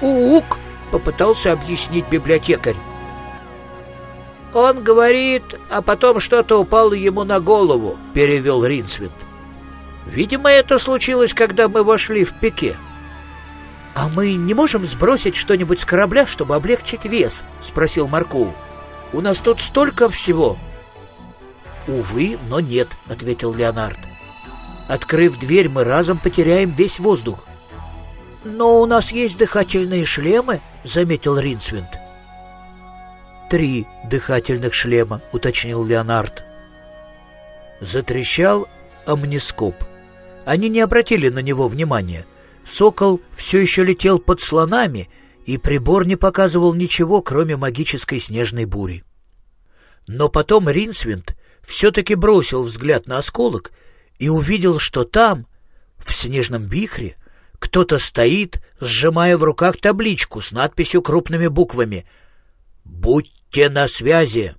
«Ук!» — попытался объяснить библиотекарь. «Он говорит, а потом что-то упало ему на голову», — перевел Ринсвинд. «Видимо, это случилось, когда мы вошли в пике». «А мы не можем сбросить что-нибудь с корабля, чтобы облегчить вес?» — спросил Марку. «У нас тут столько всего». «Увы, но нет», — ответил Леонард. «Открыв дверь, мы разом потеряем весь воздух». «Но у нас есть дыхательные шлемы», — заметил Ринсвинд. «Три дыхательных шлема», — уточнил Леонард. Затрещал амнископ. Они не обратили на него внимания. Сокол все еще летел под слонами, и прибор не показывал ничего, кроме магической снежной бури. Но потом Ринсвинд все-таки бросил взгляд на осколок и увидел, что там, в снежном вихре, кто-то стоит, сжимая в руках табличку с надписью крупными буквами «Будьте на связи!»